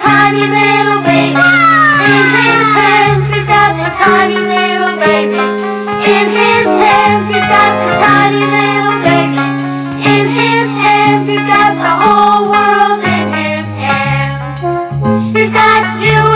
tiny little baby. In his hands, he's got tiny little baby. In his hands, he's got tiny little baby. In his hands, he's got the whole world in his hands. He's got you.